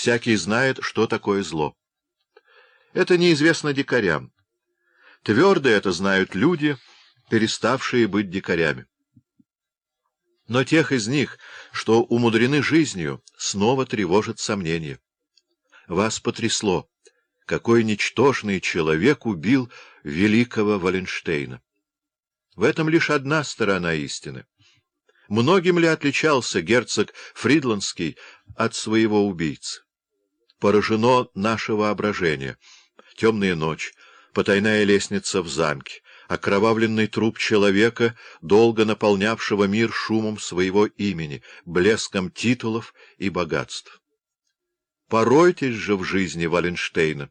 всякий знает, что такое зло. Это неизвестно дикарям. Твердо это знают люди, переставшие быть дикарями. Но тех из них, что умудрены жизнью, снова тревожит сомнение. Вас потрясло, какой ничтожный человек убил великого Валенштейна. В этом лишь одна сторона истины. Многим ли отличался герцог Фридландский от своего убийцы? Поражено наше воображение. Темная ночь, потайная лестница в замке, окровавленный труп человека, долго наполнявшего мир шумом своего имени, блеском титулов и богатств. Поройтесь же в жизни Валенштейна.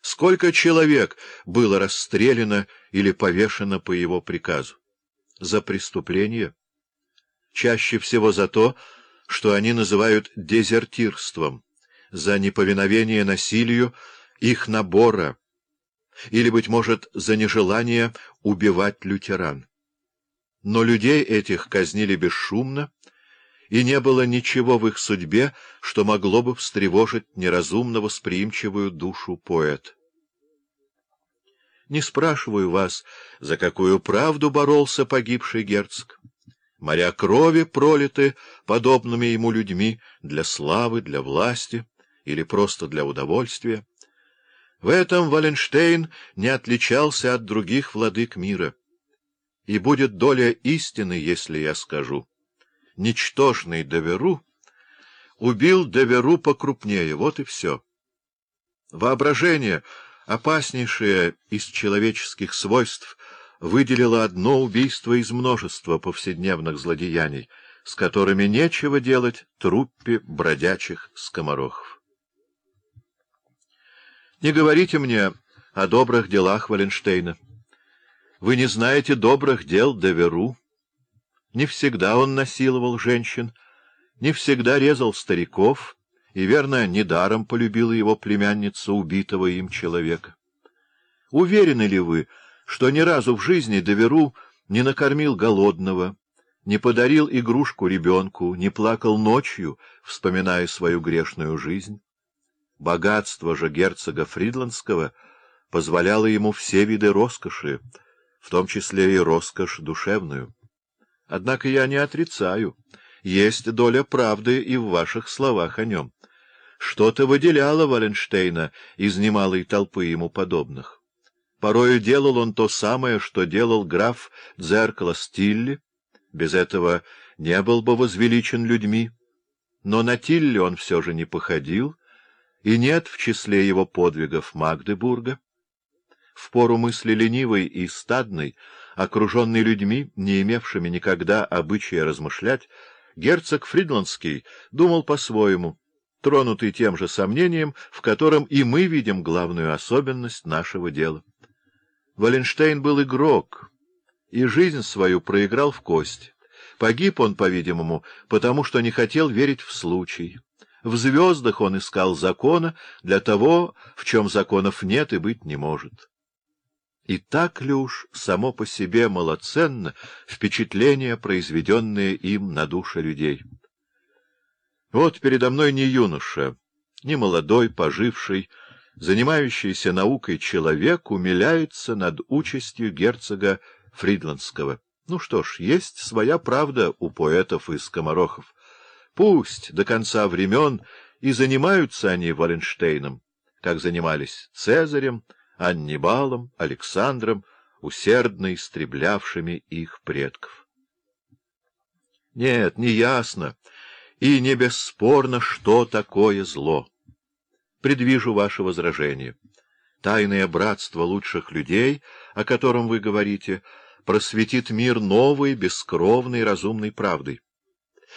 Сколько человек было расстреляно или повешено по его приказу? За преступление? Чаще всего за то, что они называют дезертирством, за неповиновение насилию их набора, или, быть может, за нежелание убивать лютеран. Но людей этих казнили бесшумно, и не было ничего в их судьбе, что могло бы встревожить неразумно восприимчивую душу поэта. Не спрашиваю вас, за какую правду боролся погибший герцог. Моря крови пролиты подобными ему людьми для славы, для власти или просто для удовольствия. В этом Валенштейн не отличался от других владык мира. И будет доля истины, если я скажу. Ничтожный Доверу убил Доверу покрупнее, вот и все. Воображение, опаснейшее из человеческих свойств, выделило одно убийство из множества повседневных злодеяний, с которыми нечего делать труппе бродячих скоморохов. Не говорите мне о добрых делах Валенштейна. Вы не знаете добрых дел Деверу. Не всегда он насиловал женщин, не всегда резал стариков, и, верно, недаром полюбила его племянница убитого им человека. Уверены ли вы, что ни разу в жизни Деверу не накормил голодного, не подарил игрушку ребенку, не плакал ночью, вспоминая свою грешную жизнь? Богатство же герцога Фридландского позволяло ему все виды роскоши, в том числе и роскошь душевную. Однако я не отрицаю, есть доля правды и в ваших словах о нем. Что-то выделяло Валенштейна из немалой толпы ему подобных. Порою делал он то самое, что делал граф Дзеркало Стилли, без этого не был бы возвеличен людьми, но на Тилли он все же не походил, и нет в числе его подвигов Магдебурга. В пору мысли ленивой и стадной, окруженной людьми, не имевшими никогда обычая размышлять, герцог Фридландский думал по-своему, тронутый тем же сомнением, в котором и мы видим главную особенность нашего дела. Валенштейн был игрок, и жизнь свою проиграл в кость. Погиб он, по-видимому, потому что не хотел верить в случай. В звездах он искал закона для того, в чем законов нет и быть не может. И так ли уж само по себе малоценно впечатление, произведенное им на души людей? Вот передо мной не юноша, не молодой, поживший, занимающийся наукой человек умиляется над участью герцога Фридландского. Ну что ж, есть своя правда у поэтов и скоморохов. Пусть до конца времен и занимаются они Валенштейном, как занимались Цезарем, Аннибалом, Александром, усердно истреблявшими их предков. Нет, не ясно и не бесспорно, что такое зло. Предвижу ваше возражение. Тайное братство лучших людей, о котором вы говорите, просветит мир новой, бескровной, разумной правдой.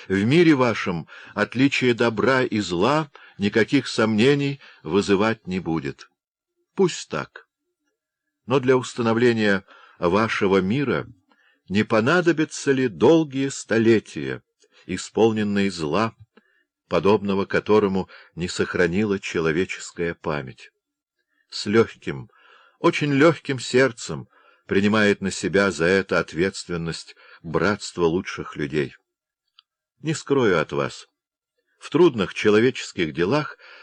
В мире вашем отличие добра и зла никаких сомнений вызывать не будет. Пусть так. Но для установления вашего мира не понадобятся ли долгие столетия, исполненные зла, подобного которому не сохранила человеческая память? С легким, очень легким сердцем принимает на себя за это ответственность братство лучших людей. Не скрою от вас. В трудных человеческих делах